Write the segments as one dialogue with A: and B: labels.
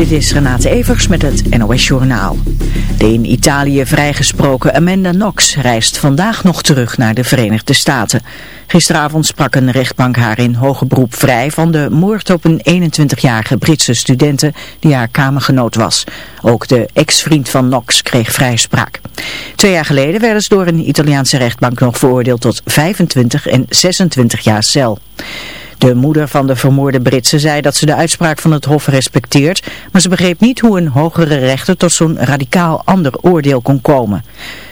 A: Dit is Renate Evers met het NOS Journaal. De in Italië vrijgesproken Amanda Knox reist vandaag nog terug naar de Verenigde Staten. Gisteravond sprak een rechtbank haar in hoge beroep vrij van de moord op een 21-jarige Britse studente die haar kamergenoot was. Ook de ex-vriend van Knox kreeg vrijspraak. Twee jaar geleden werden ze door een Italiaanse rechtbank nog veroordeeld tot 25 en 26 jaar cel. De moeder van de vermoorde Britse zei dat ze de uitspraak van het Hof respecteert, maar ze begreep niet hoe een hogere rechter tot zo'n radicaal ander oordeel kon komen.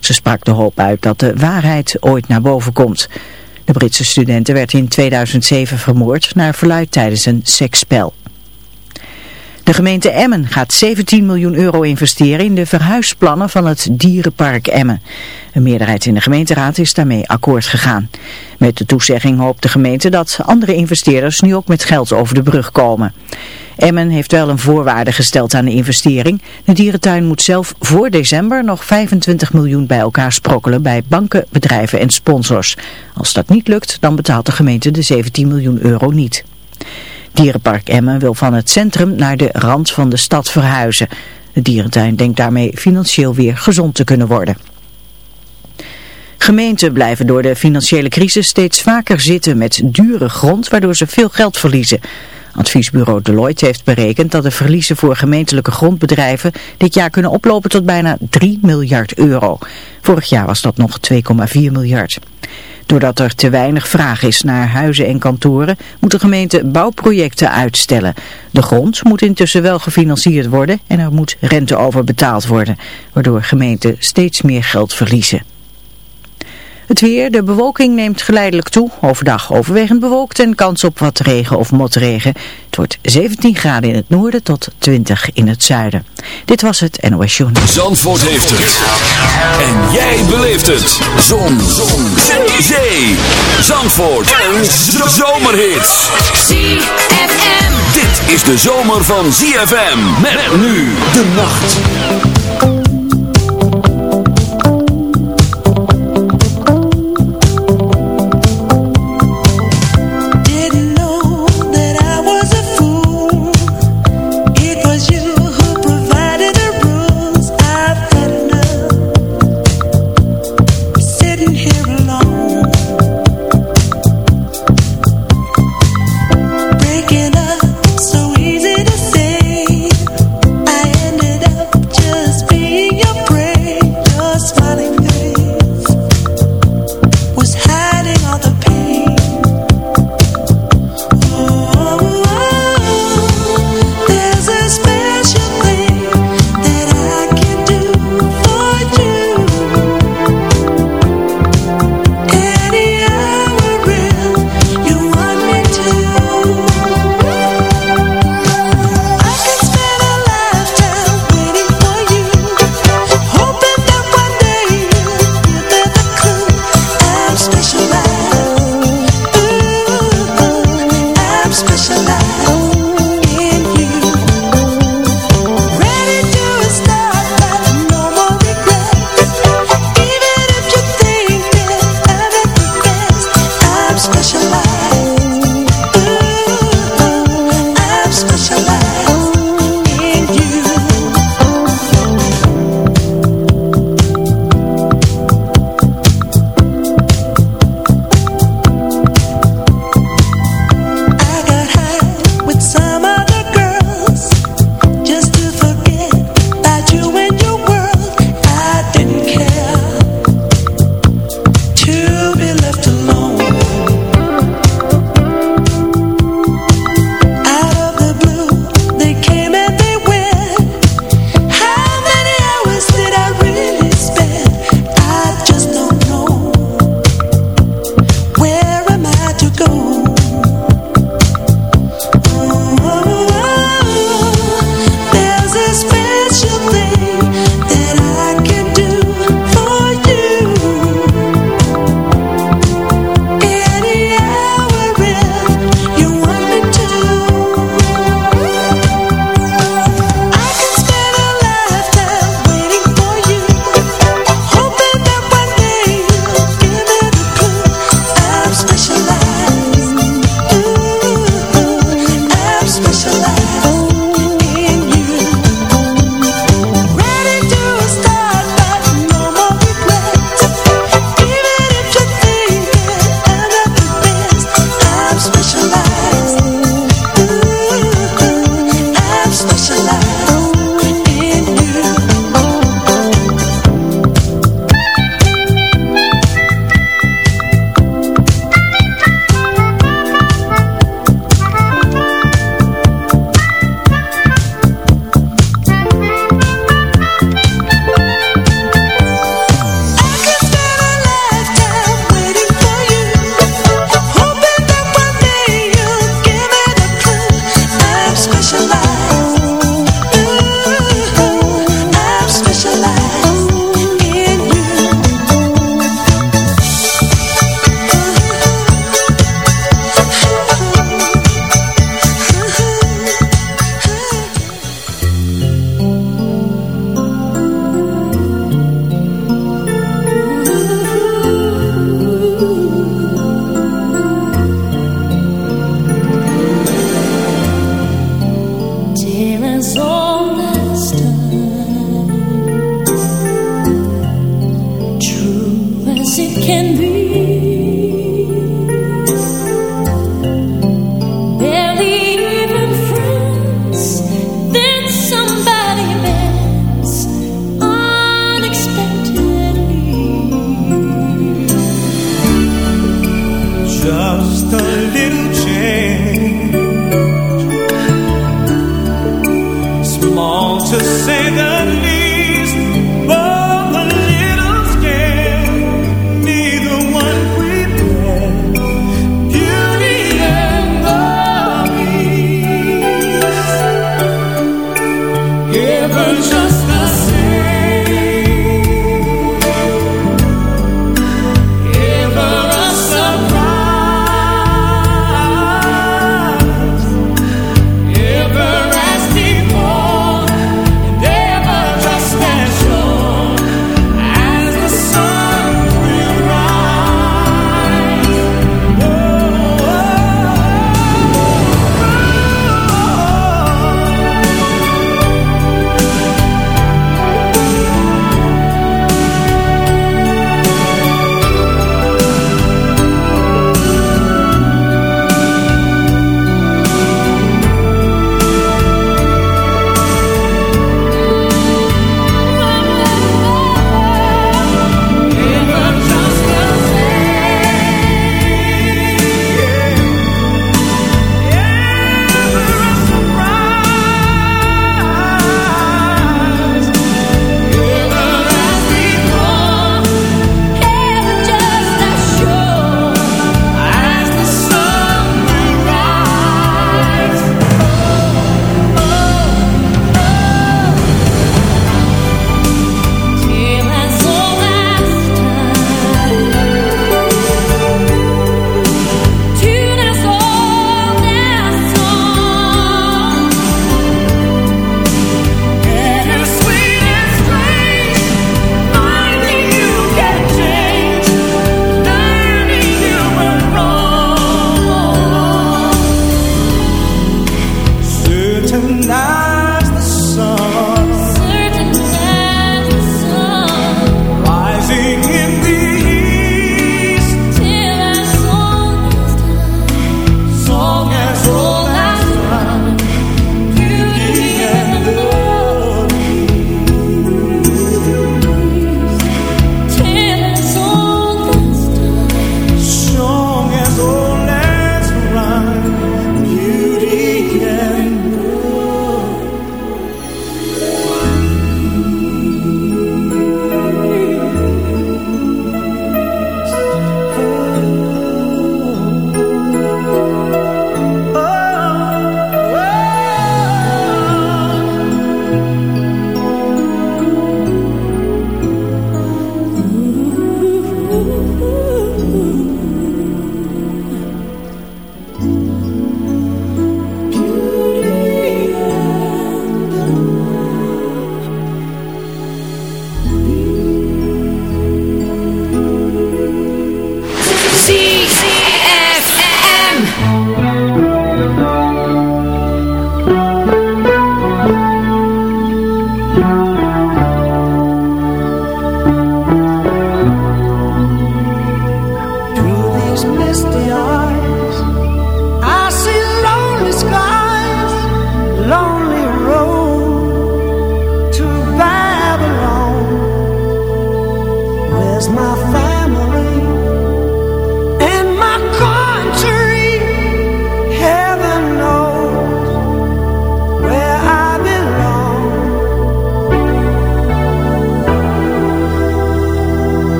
A: Ze sprak de hoop uit dat de waarheid ooit naar boven komt. De Britse studenten werd in 2007 vermoord naar verluid tijdens een seksspel. De gemeente Emmen gaat 17 miljoen euro investeren in de verhuisplannen van het dierenpark Emmen. Een meerderheid in de gemeenteraad is daarmee akkoord gegaan. Met de toezegging hoopt de gemeente dat andere investeerders nu ook met geld over de brug komen. Emmen heeft wel een voorwaarde gesteld aan de investering. De dierentuin moet zelf voor december nog 25 miljoen bij elkaar sprokkelen bij banken, bedrijven en sponsors. Als dat niet lukt, dan betaalt de gemeente de 17 miljoen euro niet. Dierenpark Emmen wil van het centrum naar de rand van de stad verhuizen. De dierentuin denkt daarmee financieel weer gezond te kunnen worden. Gemeenten blijven door de financiële crisis steeds vaker zitten met dure grond, waardoor ze veel geld verliezen. Adviesbureau Deloitte heeft berekend dat de verliezen voor gemeentelijke grondbedrijven dit jaar kunnen oplopen tot bijna 3 miljard euro. Vorig jaar was dat nog 2,4 miljard. Doordat er te weinig vraag is naar huizen en kantoren, moet de gemeente bouwprojecten uitstellen. De grond moet intussen wel gefinancierd worden en er moet rente over betaald worden, waardoor gemeenten steeds meer geld verliezen. Het weer, de bewolking neemt geleidelijk toe. Overdag overwegend bewolkt en kans op wat regen of motregen. Het wordt 17 graden in het noorden tot 20 in het zuiden. Dit was het NOS Journal.
B: Zandvoort heeft het. En jij beleeft het. Zon. Zon. Zee. Zandvoort. Een zomerhit.
C: ZFM.
B: Dit is de zomer van ZFM. Met nu de nacht.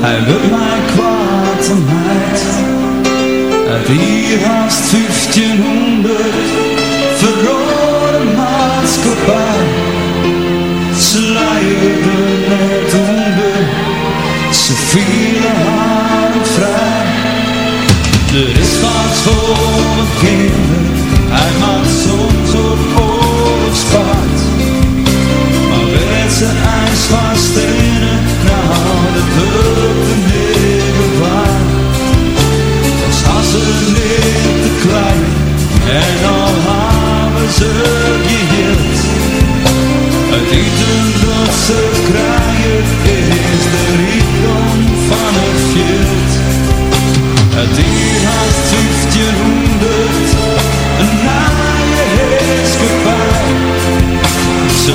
D: hij wil mij kwaad en heid. Uit hier haast 1500 verrode maatschappij, sluierde net onder, ze vielen haar vrij. Er is wat voor mijn kinderen, hij maakt soms
E: op oorlogspaard. Maar werd
F: zijn ijs vast hadden de nemen waar. Ze niet te en al hebben ze geheeld. Het eten dat ze kraai is de van het veld. Het dier haast 1500, een. Ze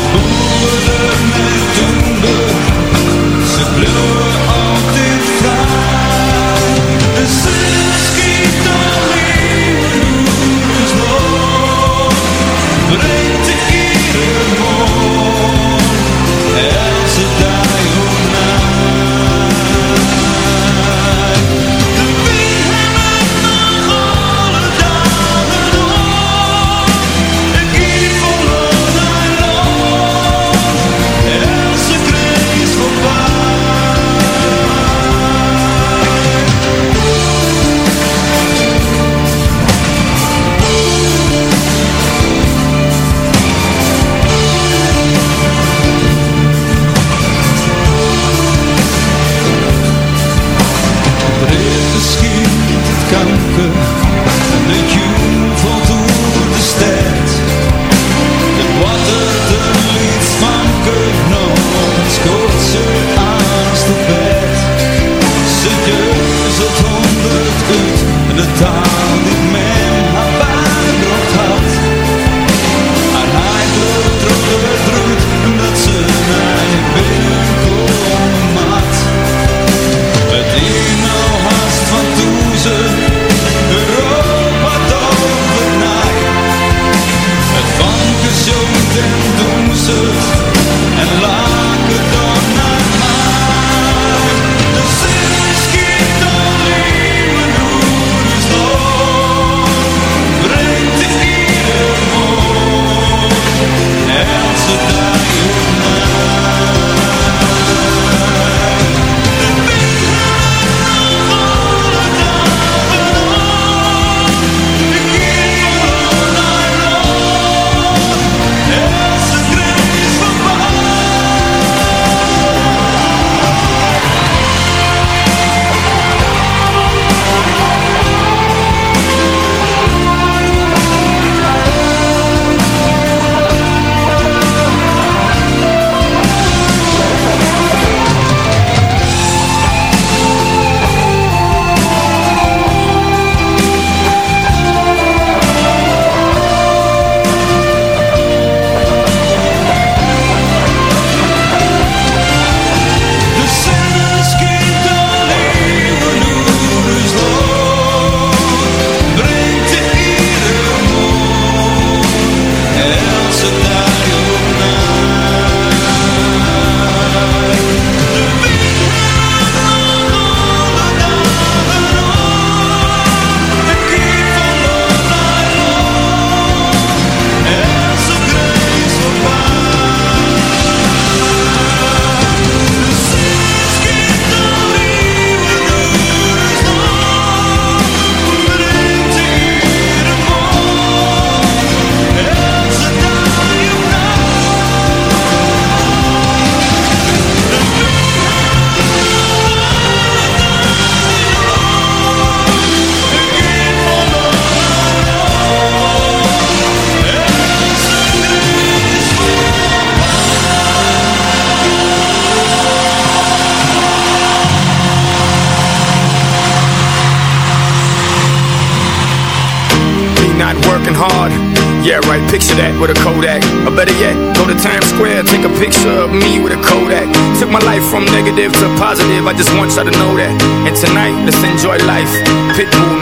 F: I just want y'all to know that. And tonight, let's enjoy life. Pitbull,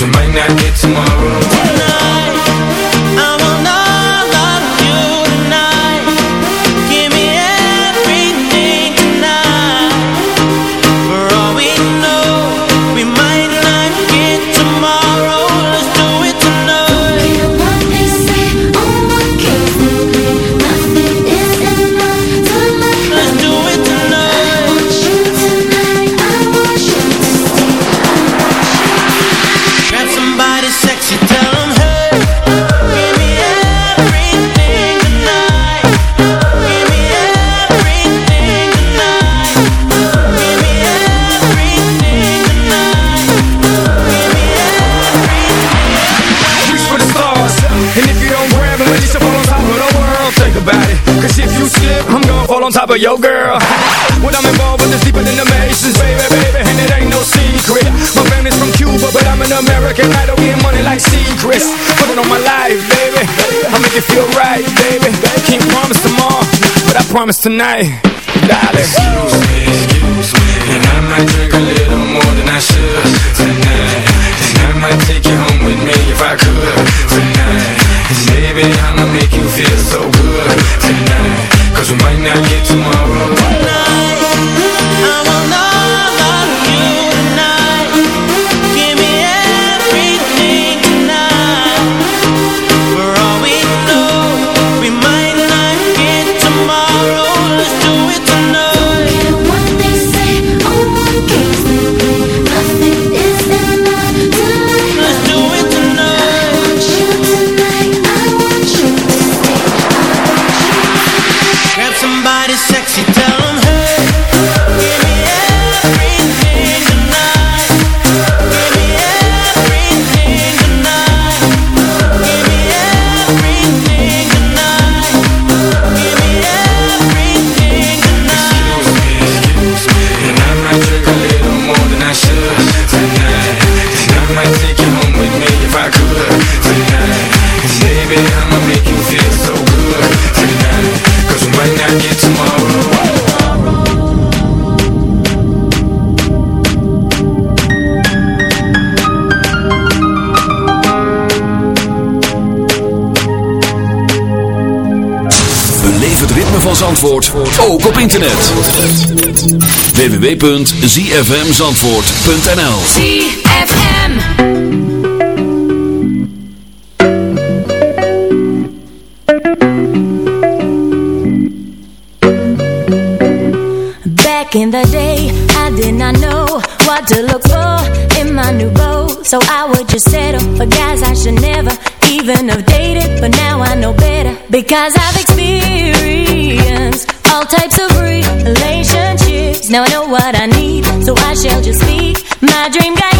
F: Cause we might not get tomorrow.
G: I
F: on top of your girl. When I'm involved with this deeper than the Masons, baby, baby. And it ain't no secret. My family's from Cuba, but I'm an American. I don't get money like secrets. Put it on my life, baby. I make it feel right, baby. Can't promise tomorrow, but I promise tonight. Darling. Excuse me, excuse me. And I might drink a little more than I should tonight. And I
B: ook op internet. www.zfmzandvoort.nl
H: ZFM.
I: Back in the day, I did not know what to look for in my new beau. So I would just settle for guys I should never even have dated. But now I know better because I've Now I know what I need, so I shall just speak my dream guy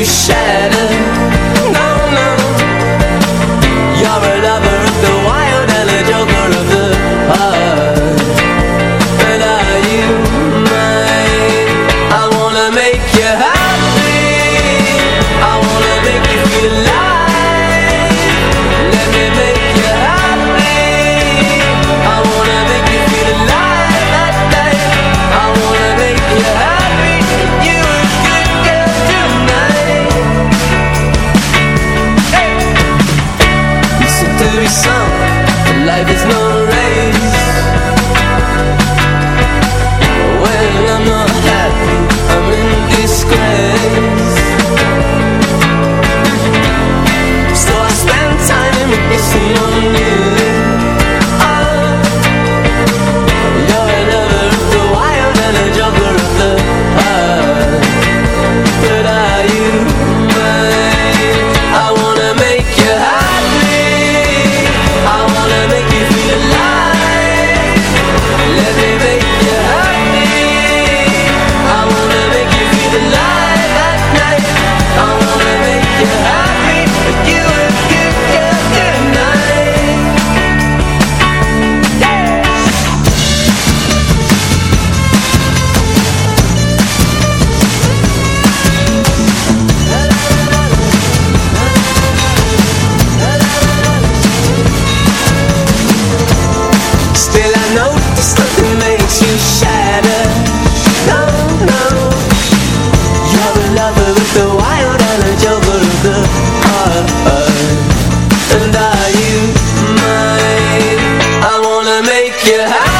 F: you
J: shed you
K: high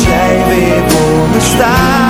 K: als jij weer voor me.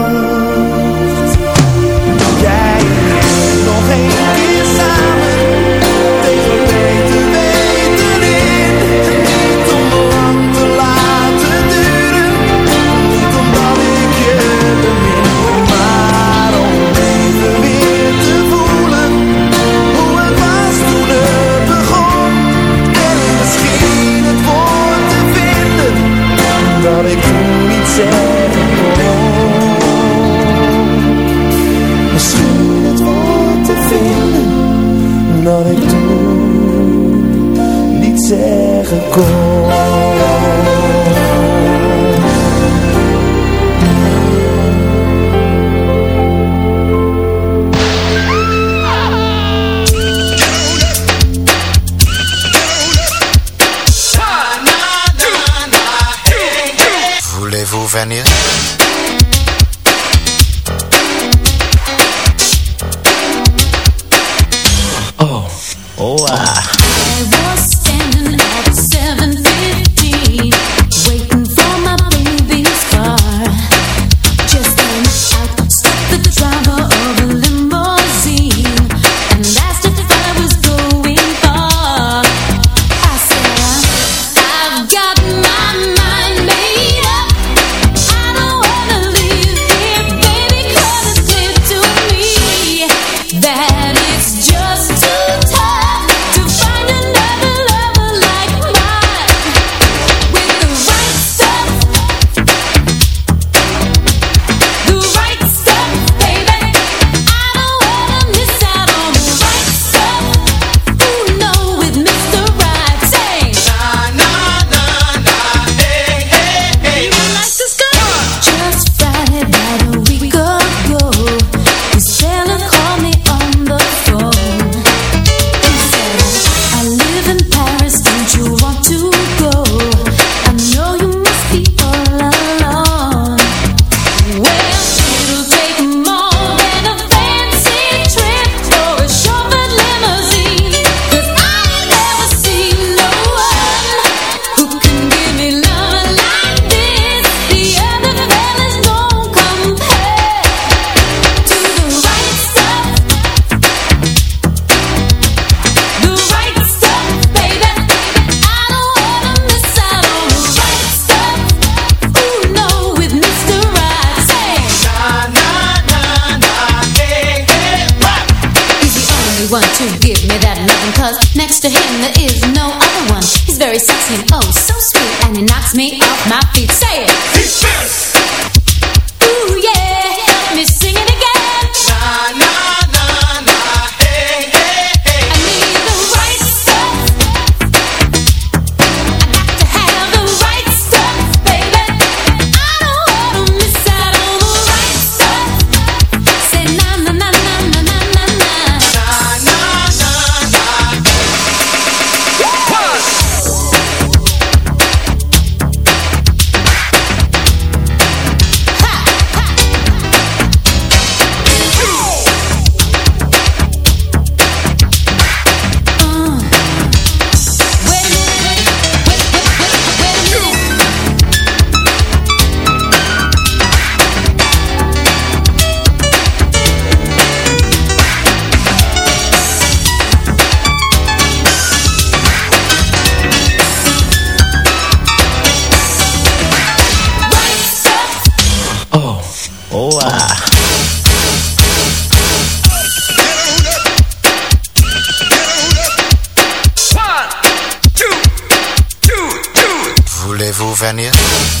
B: Slovenia.